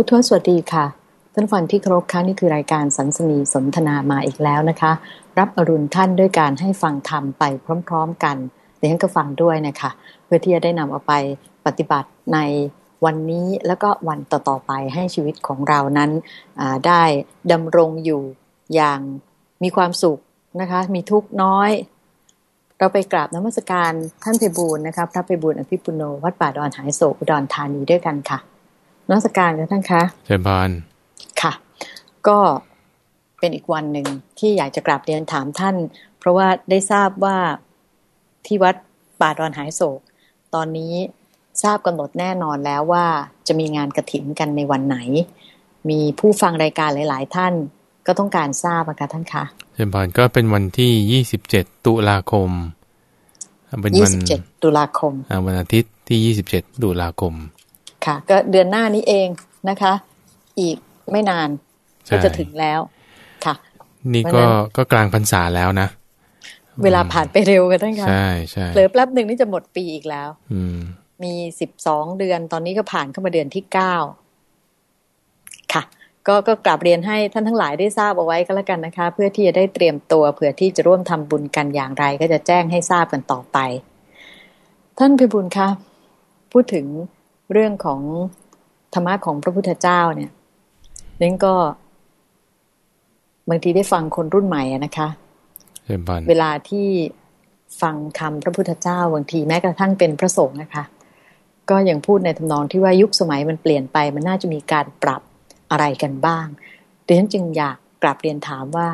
พุทธวสวัสดีค่ะท่านฟังที่เคารพค่ะนี่คือรายการสันสนีสนทนามาอีกแล้วนะคะ รับอรุณท่านด้วยการให้ฟังธรรมไปพร้อม ๆ กันเดี๋ยวฉันก็ฟังด้วยนะคะเพื่อที่จะได้นำเอาไปปฏิบัติในวันนี้แล้วก็วันต่อๆไปให้ชีวิตของเรานั้นได้ดำรงอยู่อย่างมีความสุขนะคะ มีทุกน้อย เราไปกราบนมัสการท่านเพบูลนะคะพระเพบูลอภิปุโน วัดป่าดอนหายโศกอุดรธานีด้วยกันค่ะ นมัสการกันท่านคะเชิญพานค่ะ ก็เป็นอีกวันหนึ่งที่อยากจะกราบเรียนถามท่าน เพราะว่าได้ทราบว่าที่วัดป่าดอนหายโศก ตอนนี้ทราบกำหนดแน่นอนแล้วว่าจะมีงานกระถิ่นกันในวันไหน มีผู้ฟังรายการหลาย ๆ ท่านก็ต้องการทราบนะคะท่านคะเชิญพานก็เป็นวันที่ยี่สิบเจ็ดตุลาคม เป็นวันยี่สิบเจ็ดตุลาคมวันอาทิตย์ที่ยี่สิบเจ็ดตุลาคม ค่ะ ก็เดือนหน้านี้เองนะคะ อีกไม่นานก็จะถึงแล้ว ค่ะ นี่ก็ก็กลางพรรษาแล้วนะ เวลาผ่านไปเร็วกันทั้งค่ะใช่ใช่เผลอแป๊บหนึ่งนี่จะหมดปีอีกแล้ว อืม มีสิบสองเดือนตอนนี้ก็ผ่านเข้ามาเดือนที่เก้าค่ะ ก็ก็กลับเรียนให้ท่านทั้งหลายได้ทราบเอาไว้ก็แล้วกันนะคะ เพื่อที่จะได้เตรียมตัวเผื่อที่จะร่วมทำบุญกันอย่างไร ก็จะแจ้งให้ทราบกันต่อไป ท่านพิบุญคะพูดถึง เรื่องของธรรมะของพระพุทธเจ้าเนี่ยนั่นก็บางทีได้ฟังคนรุ่นใหม่นะคะเวลาที่ฟังคำพระพุทธเจ้าบางทีแม้กระทั่งเป็นพระสงฆ์นะคะ ก็ยังพูดในทำนองที่ว่ายุคสมัยมันเปลี่ยนไป มันน่าจะมีการปรับอะไรกันบ้างดังนั้นจึงอยากกลับเรียนถามว่า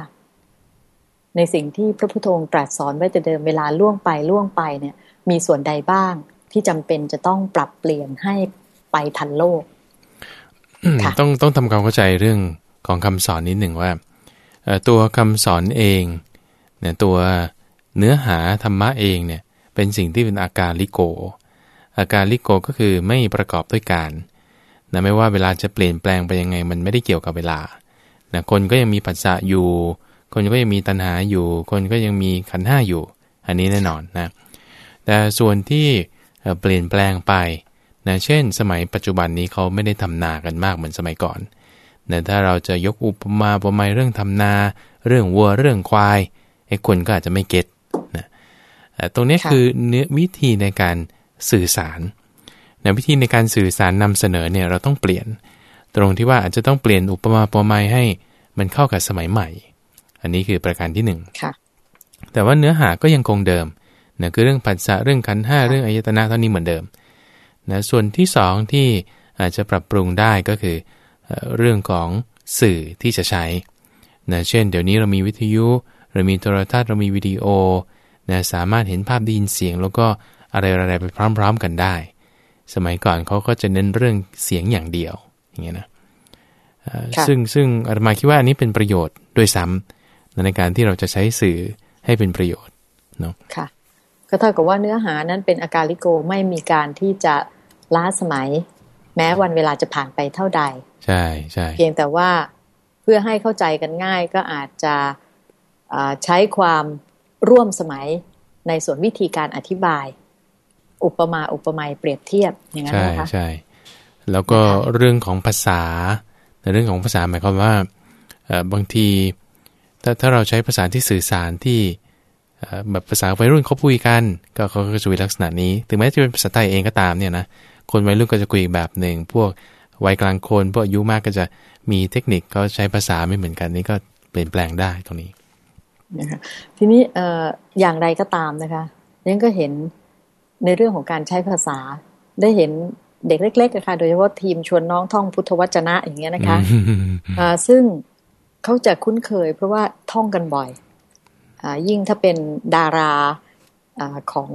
ในสิ่งที่พระพุทธองค์ตรัสสอนไว้แต่เดิมเวลาล่วงไปล่วงไปเนี่ย มีส่วนใดบ้าง ที่จำเป็นจะต้องปรับเปลี่ยนให้ไปทันโลกต้องต้องทำความเข้าใจเรื่องของคำสอนนิดหนึ่งว่าตัวคำสอนเองเนี่ยตัวเนื้อหาธรรมะเองเนี่ยเป็นสิ่งที่เป็นอาการลิโก อาการลิโกก็คือไม่ประกอบด้วยการนะไม่ว่าเวลาจะเปลี่ยนแปลงไปยังไง มันไม่ได้เกี่ยวกับเวลานะคนก็ยังมีปัจจะอยู่ คนก็ยังมีตัณหาอยู่ คนก็ยังมีขันห้าอยู่ อันนี้แน่นอนนะแต่ส่วนที่ เปลี่ยนแปลงไปนะเช่น สมัยปัจจุบันนี้เขาไม่ได้ทำนากันมากเหมือนสมัยก่อนนะถ้าเราจะยกอุปมาอุปไมยเรื่องทำนา เรื่องวัวเรื่องควายไอ้คนก็อาจจะไม่เก็ตนะตรงนี้คือเนื้อวิธีในการสื่อสารนะวิธีในการสื่อสารนำเสนอเนี่ยเราต้องเปลี่ยน ตรงที่ว่าอาจจะต้องเปลี่ยนอุปมาอุปไมยให้มันเข้ากับสมัยใหม่ อันนี้คือประการที่หนึ่งแต่ว่าเนื้อหาก็ยังคงเดิม นะคือเรื่องผัสสะเรื่องขันห้าเรื่องอายตนะเท่านี้เหมือนเดิมนะส่วนที่สองที่อาจจะปรับปรุงได้ก็คือเรื่องของสื่อที่จะใช้นะเช่น เดี๋ยวนี้เรามีวิทยุเรามีโทรทัศน์เรามีวิดีโอนะสามารถเห็นภาพได้ยินเสียง แล้วก็อะไรอะไรไปพร้อม ๆ กันได้ สมัยก่อนเขาก็จะเน้นเรื่องเสียงอย่างเดียวอย่างเงี้ยนะซึ่งซึ่งอาตมาคิดว่าอันนี้เป็นประโยชน์ด้วยซ้ำในการที่เราจะใช้สื่อให้เป็นประโยชน์เนาะค่ะ ก็เท่ากับว่าเนื้อหานั้นเป็นอาการลิโกไม่มีการที่จะล้าสมัย แม้วันเวลาจะผ่านไปเท่าใด ใช่ใช่เพียงแต่ว่าเพื่อให้เข้าใจกันง่ายก็อาจจะใช้ความร่วมสมัยในส่วนวิธีการอธิบาย อุปมาอุปไมยเปรียบเทียบอย่างนั้นนะคะใช่แล้วก็เรื่องของภาษา ในเรื่องของภาษาหมายความว่าบางทีถ้าถ้าเราใช้ภาษาที่สื่อสารที่ แบบภาษาวัยรุ่นเขาคุยกัน ก็เขาก็จะมีลักษณะนี้ ถึงแม้จะเป็นภาษาไทยเองก็ตามเนี่ยนะคนวัยรุ่นก็จะคุยอีกแบบหนึ่ง พวกวัยกลางคนพวกอายุมากก็จะมีเทคนิคเขาใช้ภาษาไม่เหมือนกันนี่ก็เปลี่ยนแปลงได้ตรงนี้นะคะทีนี้เอ่ออย่างไรก็ตามนะคะยังก็เห็นในเรื่องของการใช้ภาษาได้เห็นเด็กเล็กๆนะคะโดยเฉพาะทีมชวนน้องท่องพุทธวจนะอย่างเงี้ยนะคะอ่าซึ่งเขาจะคุ้นเคยเพราะว่าท่องกันบ่อย ยิ่งถ้าเป็นดาราอของ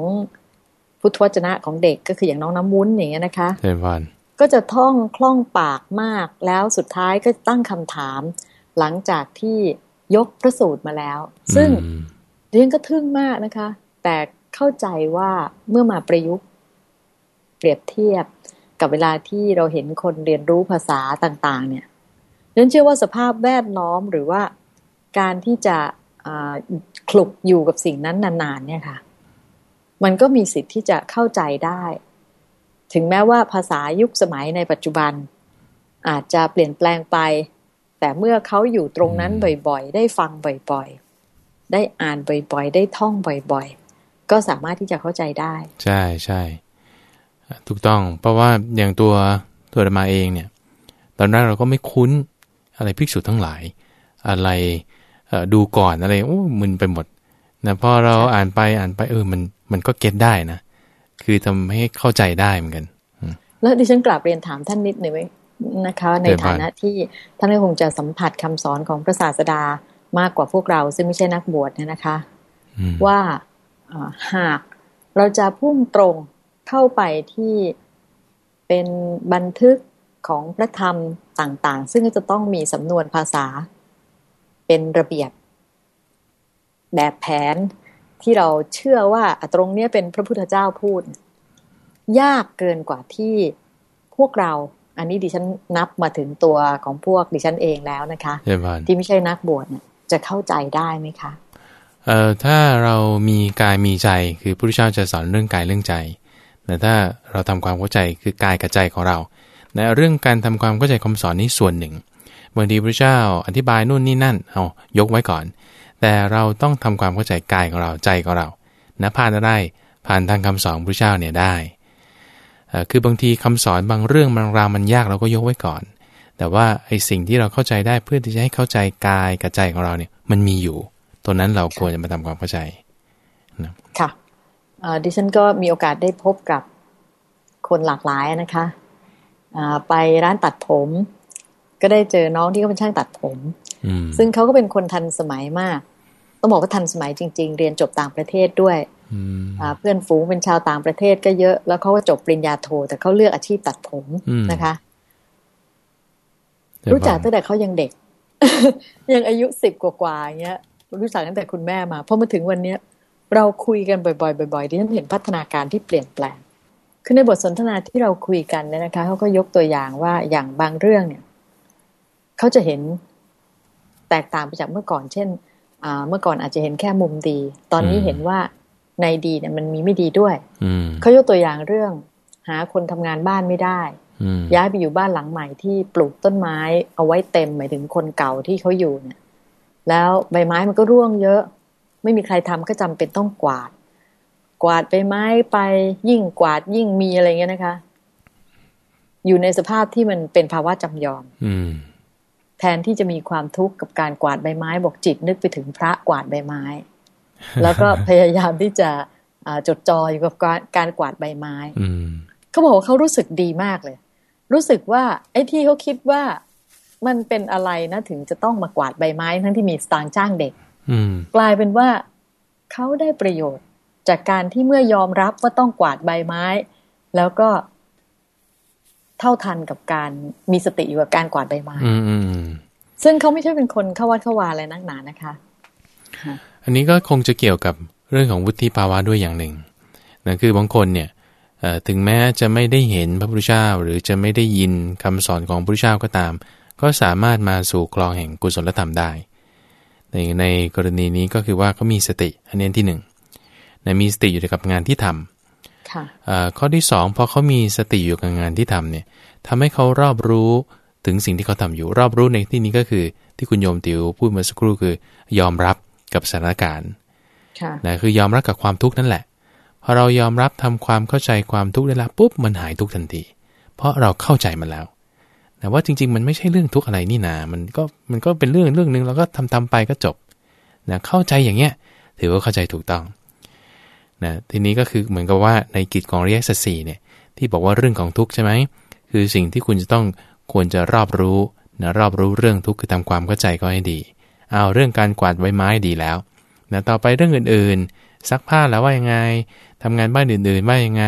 พุทธวจนะของเด็กก็คืออย่างน้องน้ำวุ้นอย่างเงี้ยนะคะเพนก็จะท่องคล่องปากมากแล้วสุดท้ายก็ตั้งคำถาม หลังจากที่ยกพระสูตรมาแล้ว ซึ่งเรียนก็ทึ่งมากนะคะ แต่เข้าใจว่าเมื่อมาประยุกต์เปรียบเทียบกับเวลาที่เราเห็นคนเรียนรู้ภาษาต่างๆ เนี่ยเรียนเชื่อว่าสภาพแวดล้อมหรือว่าการที่จะ คลุกอยู่กับสิ่งนั้นนานๆเนี่ยค่ะ มันก็มีสิทธิ์ที่จะเข้าใจได้ ถึงแม้ว่าภาษายุคสมัยในปัจจุบัน อาจจะเปลี่ยนแปลงไป แต่เมื่อเขาอยู่ตรงนั้นบ่อยๆ ได้ฟังบ่อยๆ ได้อ่านบ่อยๆ ได้ท่องบ่อยๆ ก็สามารถที่จะเข้าใจได้ ใช่ใช่ถูกต้องเพราะว่าอย่างตัวตัวมาเองเนี่ย ตอนแรกเราก็ไม่คุ้นอะไรภิกษุทั้งหลาย อะไร ดูก่อนอะไรโอ้มึนไปหมดนะพอเราอ่านไปอ่านไปเออมันมันก็เก็ตได้นะคือทำให้เข้าใจได้เหมือนกัน แล้วดิฉันกลับเรียนถามท่านนิดหนึ่งไหมนะคะ ในฐานะที่ท่านก็คงจะสัมผัสคำสอนของพระศาสดามากกว่าพวกเรา ซึ่งไม่ใช่นักบวชเนี่ยนะคะ ว่าหากเราจะพุ่งตรงเข้าไปที่เป็นบันทึกของพระธรรมต่างๆ ซึ่งจะต้องมีสำนวนภาษา เป็นระเบียบ แบบแผนที่เราเชื่อว่าตรงนี้เป็นพระพุทธเจ้าพูด ยากเกินกว่าที่พวกเรา อันนี้ดิฉันนับมาถึงตัวของพวกดิฉันเองแล้วนะคะ ที่ไม่ใช่นักบวชเนี่ยจะเข้าใจได้ไหมคะเอ่อถ้าเรามีกายมีใจคือพระพุทธเจ้าจะสอนเรื่องกายเรื่องใจแต่ถ้าเราทำความเข้าใจคือกายกับใจของเราในเรื่องการทำความเข้าใจคำสอนนี้ส่วนหนึ่งบางทีพระเจ้าอธิบายนู่นนี่นั่น เอายกไว้ก่อน แต่เราต้องทำความเข้าใจกายของเราใจของเรานะผ่านอะได้ผ่านทางคำสอนพระเจ้าเนี่ยได้ คือบางทีคำสอนบางเรื่องบางราวมันยากเราก็ยกไว้ก่อน แต่ว่าไอ้สิ่งที่เราเข้าใจได้เพื่อที่จะให้เข้าใจกายกับใจของเราเนี่ยมันมีอยู่ ตัวนั้นเราควรจะมาทำความเข้าใจนะค่ะดิฉันก็มีโอกาสได้พบกับคนหลากหลายนะคะไปร้านตัดผม ก็ได้เจอน้องที่เขาเป็นช่างตัดผมซึ่งเขาก็เป็นคนทันสมัยมาก ต้องบอกว่าทันสมัยจริง ๆ เรียนจบต่างประเทศด้วยเพื่อนฝูงเป็นชาวต่างประเทศก็เยอะ แล้วเขาก็จบปริญญาโท แต่เขาเลือกอาชีพตัดผมนะคะ รู้จักตั้งแต่เขายังเด็ก ยังอายุสิบกว่าๆอย่างเงี้ย รู้จักตั้งแต่คุณแม่มาพอมาถึงวันเนี้ย เราคุยกันบ่อยๆบ่อยๆที่ฉันเห็นพัฒนาการที่เปลี่ยนแปลงคือในบทสนทนาที่เราคุยกันเนี่ยนะคะเขาก็ยกตัวอย่างว่าอย่างบางเรื่องเนี่ย เขาจะเห็นแตกต่างไปจากเมื่อก่อน เช่นเมื่อก่อนอาจจะเห็นแค่มุมดี ตอนนี้เห็นว่าในดีเนี่ยมันมีไม่ดีด้วยเขายกตัวอย่างเรื่อง หาคนทำงานบ้านไม่ได้ ย้ายไปอยู่บ้านหลังใหม่ที่ปลูกต้นไม้เอาไว้เต็มหมายถึงคนเก่าที่เขาอยู่เนี่ย แล้วใบไม้มันก็ร่วงเยอะ ไม่มีใครทำก็จำเป็นต้องกวาด กวาดไปไม้ไปยิ่งกวาดยิ่งมีอะไรเงี้ยนะคะ อยู่ในสภาพที่มันเป็นภาวะจำยอมอืม แทนที่จะมีความทุกข์กับการกวาดใบไม้ บอกจิตนึกไปถึงพระกวาดใบไม้ แล้วก็พยายามที่จะจดจ่ออยู่กับการการกวาดใบไม้เขาบอกว่าเขารู้สึกดีมากเลย รู้สึกว่า ไอ้ที่เขาคิดว่ามันเป็นอะไรนะถึงจะต้องมากวาดใบไม้ ทั้งที่มีสตางค์จ้างเด็กกลายเป็นว่าเขาได้ประโยชน์จากการที่เมื่อยอมรับว่าต้องกวาดใบไม้ แล้วก็ เท่าทันกับการมีสติอยู่กับการกวาดใบไม้ซึ่งเขาไม่ใช่เป็นคนเข้าวัดเข้าวาอะไรนักหนานะคะ อันนี้ก็คงจะเกี่ยวกับเรื่องของวุฒิภาวะด้วยอย่างหนึ่งนั่นคือบางคนเนี่ยถึงแม้จะไม่ได้เห็นพระพุทธเจ้าหรือจะไม่ได้ยินคำสอนของพระพุทธเจ้าก็ตาม ก็สามารถมาสู่คลองแห่งกุศลธรรมได้ ในในกรณีนี้ก็คือว่าเขามีสติอันนี้ที่หนึ่งนะมีสติอยู่กับงานที่ทำ ข้อที่สองพอเขามีสติอยู่กับงานที่ทำเนี่ยทำให้เขารอบรู้ถึงสิ่งที่เขาทำอยู่ รอบรู้ในที่นี้ก็คือ ที่คุณโยมติวพูดเมื่อสักครู่คือยอมรับกับสถานการณ์นะคือยอมรับกับความทุกข์นั่นแหละพอเรายอมรับทำความเข้าใจความทุกข์ได้แล้วปุ๊บมันหายทุกข์ทันที เพราะเราเข้าใจมันแล้วแต่ว่าจริง ๆ มันไม่ใช่เรื่องทุกข์อะไรนี่นา มันก็มันก็เป็นเรื่องเรื่องหนึ่งแล้วก็ทำทำไปก็จบนะเข้าใจอย่างเงี้ยถือว่าเข้าใจถูกต้อง นะทีนี้ก็คือเหมือนกับว่าในกิจของเรียสสีเนี่ยที่บอกว่าเรื่องของทุกข์ใช่ไหมคือสิ่งที่คุณจะต้องควรจะรอบรู้นะรอบรู้เรื่องทุกข์คือทำความเข้าใจก็ให้ดีเอาเรื่องการกวาดใบไม้ดีแล้วนะต่อไปเรื่องอื่นๆซักผ้าแล้วว่ายังไงทำงานบ้านอื่นๆว่ายังไง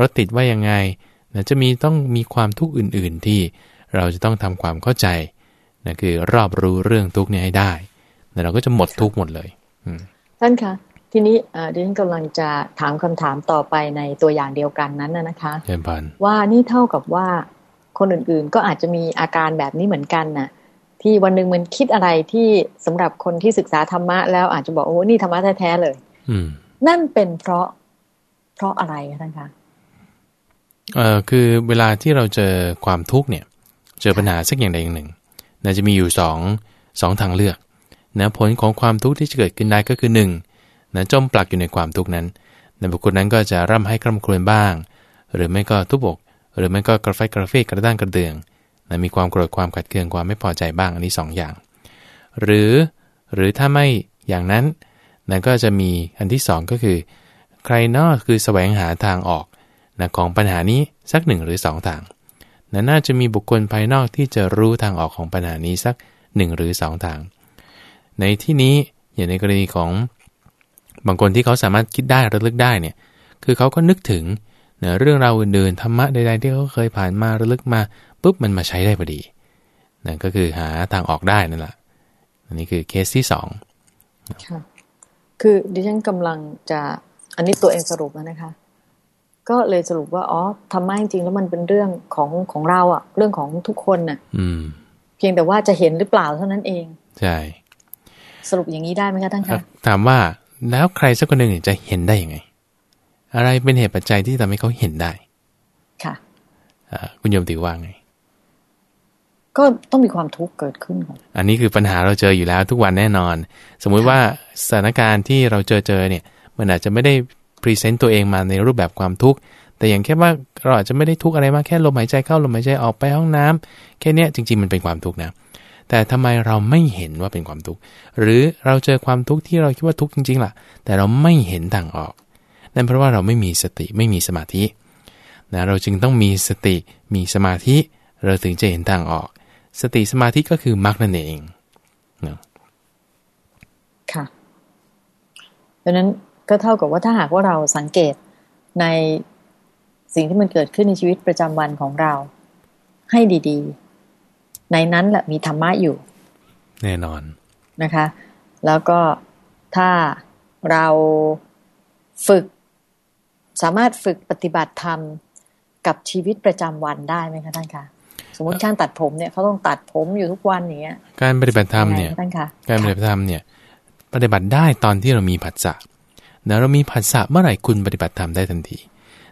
รถติดว่ายังไงนะจะมีต้องมีความทุกข์อื่น ๆ ที่เราจะต้องทำความเข้าใจนะคือรอบรู้เรื่องทุกนี้ให้ได้แล้วเราก็จะหมดทุกหมดเลยท่านคะ ทีนี้ดิฉันกำลังจะถามคำถามต่อไปในตัวอย่างเดียวกันนั้นนะคะเนว่านี่เท่ากับว่าคนอื่นๆก็อาจจะมีอาการแบบนี้เหมือนกันนะ่ะ ที่วันหนึ่งมันคิดอะไรที่สำหรับคนที่ศึกษาธรรมะแล้วอาจจะบอกโอ้นี่ธรรมะแท้ๆเลยอืนั่นเป็นเพราะเพราะอะไรท่านคะเอ่อคือเวลาที่เราเจอความทุกข์เนี่ย เจอปัญหาสักอย่างใดอย่างหนึ่งน่าจะมีอยู่สองสองทางเลือกนะผลของความทุกข์ที่จะเกิดขึ้นได้ก็คือหนึ่ง นะจมปลักอยู่ในความทุกข์นั้นในบุคคลนั้นก็จะร่ำให้คร่ำครวญบ้าง หรือไม่ก็ทุบอก หรือไม่ก็กระไฟกระเฟกกระด้างกระเดืองนะมีความโกรธความขัดเคืองความไม่พอใจบ้างอันนี้ 2ออย่าง หรือหรือถ้าไม่อย่างนั้นนั่นก็จะมีอันที่ 2 ก็คือ ใครนอกคือแสวงหาทางออกนะของปัญหานี้สักหนึ่งหรือ 2 ทางนะน่าจะมีบุคคลภายนอกที่จะรู้ทางออกของปัญหานี้สักหนึ่งหรือ 2 ทาง ในที่นี้อย่างในกรณีของ บางคนที่เขาสามารถคิดได้ระลึกได้เนี่ย คือเขาก็นึกถึงเนะเรื่องราวอื่นๆธรรมะใดๆที่เขาเคยผ่านมาระลึกมาปุ๊บมันมาใช้ได้พอดีนั่นก็คือหาทางออกได้นั่นแหละอันนี้คือเคสที่สองค่ะคือดิฉันกำลังจะอันนี้ตัวเองสรุปแล้วนะคะ ก็เลยสรุปว่าอ๋อธรรมะจริงๆแล้วมันเป็นเรื่องของของเราอะเรื่องของทุกคนน่ะ อืม เพียงแต่ว่าจะเห็นหรือเปล่าเท่านั้นเอง ใช่ สรุปอย่างนี้ได้ไหมคะท่านคะถามว่า แล้วใครสักคนหนึ่งจะเห็นได้ยังไง อะไรเป็นเหตุปัจจัยที่ทำให้เขาเห็นได้ ค่ะคุณโยมติว่าไง ก็ต้องมีความทุกข์เกิดขึ้นก่อนอันนี้คือปัญหาเราเจออยู่แล้วทุกวันแน่นอน สมมุติว่าสถานการณ์ที่เราเจอเจอเนี่ย มันอาจจะไม่ได้พรีเซนต์ตัวเองมาในรูปแบบความทุกข์แต่อย่างแค่ว่าเราอาจจะไม่ได้ทุกข์อะไรมากแค่ลมหายใจเข้าลมหายใจออกไปห้องน้ำแค่นี้จริง ๆ มันเป็นความทุกข์นะ แต่ทำไมเราไม่เห็นว่าเป็นความทุกข์ หรือเราเจอความทุกข์ที่เราคิดว่าทุกข์จริงๆล่ะ แต่เราไม่เห็นทางออก นั่นเพราะว่าเราไม่มีสติไม่มีสมาธินะเราจึงต้องมีสติมีสมาธิ เราถึงจะเห็นทางออก สติสมาธิก็คือมรรคนั่นเองนะค่ะดังนั้นก็เท่ากับว่าถ้าหากว่าเราสังเกตในสิ่งที่มันเกิดขึ้นในชีวิตประจำวันของเราให้ดี ในนั้นแหละมีธรรมะอยู่ แน่นอนนะคะ แล้วก็ถ้าเราฝึกสามารถฝึกปฏิบัติธรรมกับชีวิตประจำวันได้ไหมคะท่านคะสมมติช่างตัดผมเนี่ยเขาต้องตัดผมอยู่ทุกวันอย่างเงี้ยการปฏิบัติธรรมเนี่ยท่านคะการปฏิบัติธรรมเนี่ยปฏิบัติได้ตอนที่เรามีผัสสะเนะเรามีผัสสะเมื่อไหร่คุณปฏิบัติธรรมได้ทันที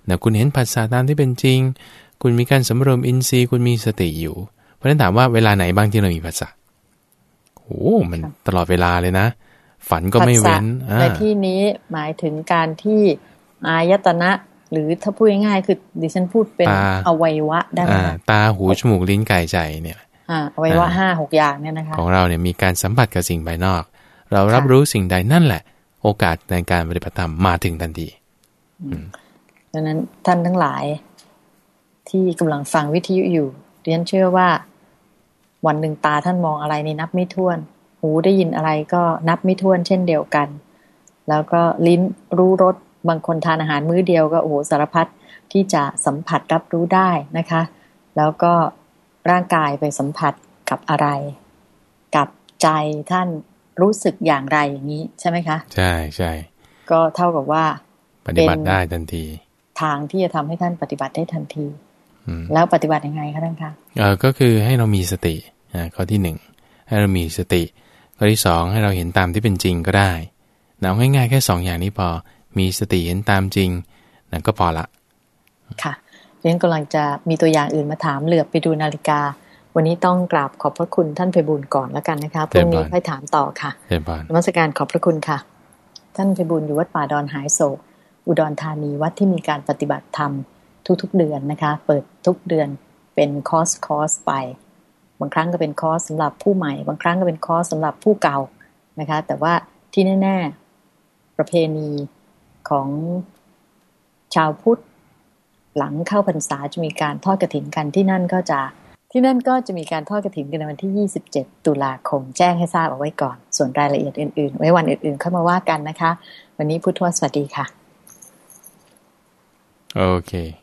นะคุณเห็นผัสสะตามที่เป็นจริง คุณมีการสำรวมอินทรีย์ คุณมีสติอยู่ เพราะฉะนั้นถามว่าเวลาไหนบ้างที่เรามีภาษาโอ้มันตลอดเวลาเลยนะ ฝันก็ไม่เว้นในที่นี้หมายถึงการที่อายตนะ หรือถ้าพูดง่ายๆคือดิฉันพูดเป็นอวัยวะได้ไหมตาหูจมูกลิ้นกายใจเนี่ยอวัยวะห้าหกอย่างเนี่ยนะคะของเราเนี่ยมีการสัมผัสกับสิ่งภายนอก เรารับรู้สิ่งใดนั่นแหละ โอกาสในการปฏิบัติธรรมมาถึงทันทีดังนั้นท่านทั้งหลายที่กำลังฟังวิทยุอยู่เรียนเชื่อว่า วันหนึ่งตาท่านมองอะไรนี่นับไม่ถ้วน หูได้ยินอะไรก็นับไม่ถ้วนเช่นเดียวกัน แล้วก็ลิ้นรู้รสบางคนทานอาหารมื้อเดียวก็โอ้โหสารพัดที่จะสัมผัสรับรู้ได้นะคะ แล้วก็ร่างกายไปสัมผัสกับอะไร กับใจท่านรู้สึกอย่างไรอย่างนี้ใช่ไหมคะ ใช่ใช่ก็เท่ากับว่า ปฏิบัติได้ทันที ทางที่จะทำให้ท่านปฏิบัติได้ทันที แล้วปฏิบัติยังไงคะท่านคะ เออก็คือให้เรามีสติอ่าข้อที่หนึ่งให้เรามีสติ ข้อที่สองให้เราเห็นตามที่เป็นจริงก็ได้เอาง่ายๆแค่สองอย่างนี้พอ มีสติเห็นตามจริงนั่นก็พอละ ค่ะเรนกำลังจะมีตัวอย่างอื่นมาถามเหลือบไปดูนาฬิกา วันนี้ต้องกราบขอบพระคุณท่านไพบูลย์ก่อนแล้วกันนะคะพรุ่งนี้ค่อยถามต่อค่ะนมัสการขอบพระคุณค่ะ ท่านไพบูลย์อยู่วัดป่าดอนหายโศก อุดรธานีวัดที่มีการปฏิบัติธรรมทุกๆเดือนนะคะ เปิดทุกเดือน เป็นคอร์สคอร์สไป บางครั้งก็เป็นคอร์สสำหรับผู้ใหม่ บางครั้งก็เป็นคอร์สสำหรับผู้เก่านะคะ แต่ว่าที่แน่ๆประเพณีของชาวพุทธหลังเข้าพรรษาจะมีการทอดกระถินกันที่นั่นก็จะที่นั่นก็จะมีการทอดกระถินกันในวันที่ 27 ตุลาคม แจ้งให้ทราบเอาไว้ก่อน ส่วนรายละเอียดอื่นๆ ไว้วันอื่นๆ เข้ามาว่ากันนะคะ วันนี้พุทธวสวัสดีค่ะ โอเค